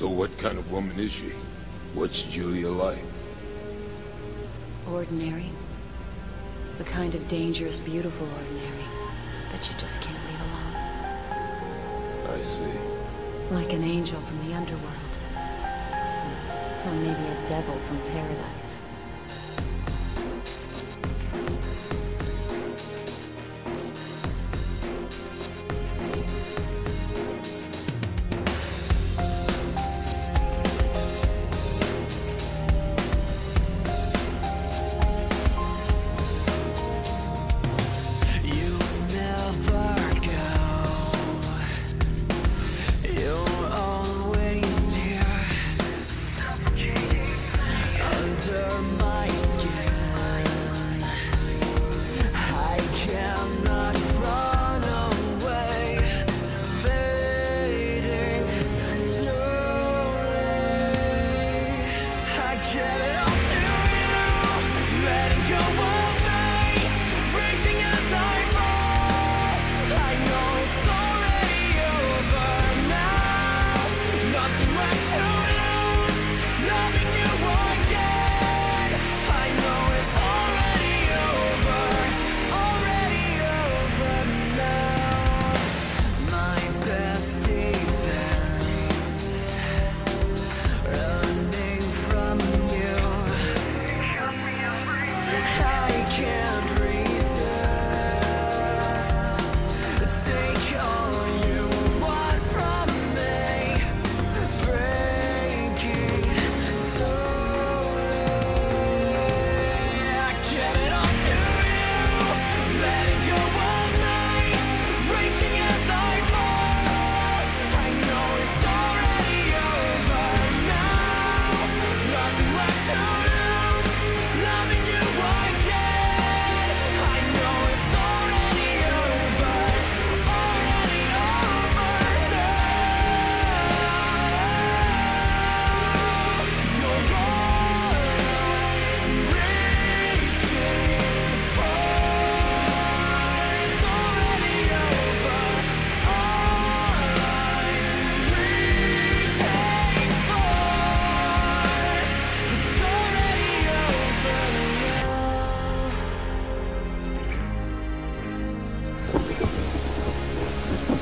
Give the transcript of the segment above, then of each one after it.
So what kind of woman is she? What's Julia like? Ordinary. The kind of dangerous, beautiful ordinary that you just can't leave alone. I see. Like an angel from the underworld. Or maybe a devil from paradise. Under my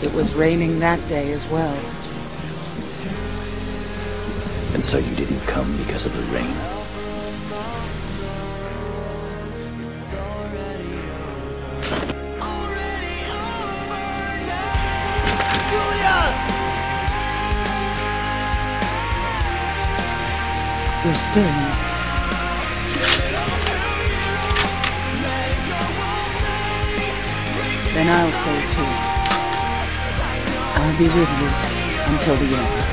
It was raining that day as well. And so you didn't come because of the rain? Already over now. Julia! You're still in. Then I'll stay too. I'll be with you until the end.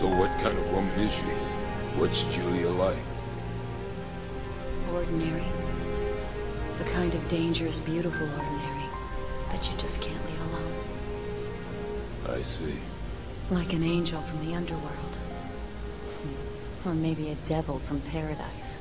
So what kind of woman is she? What's Julia like? Ordinary. The kind of dangerous, beautiful ordinary that you just can't leave alone. I see. Like an angel from the underworld. Hmm. Or maybe a devil from paradise.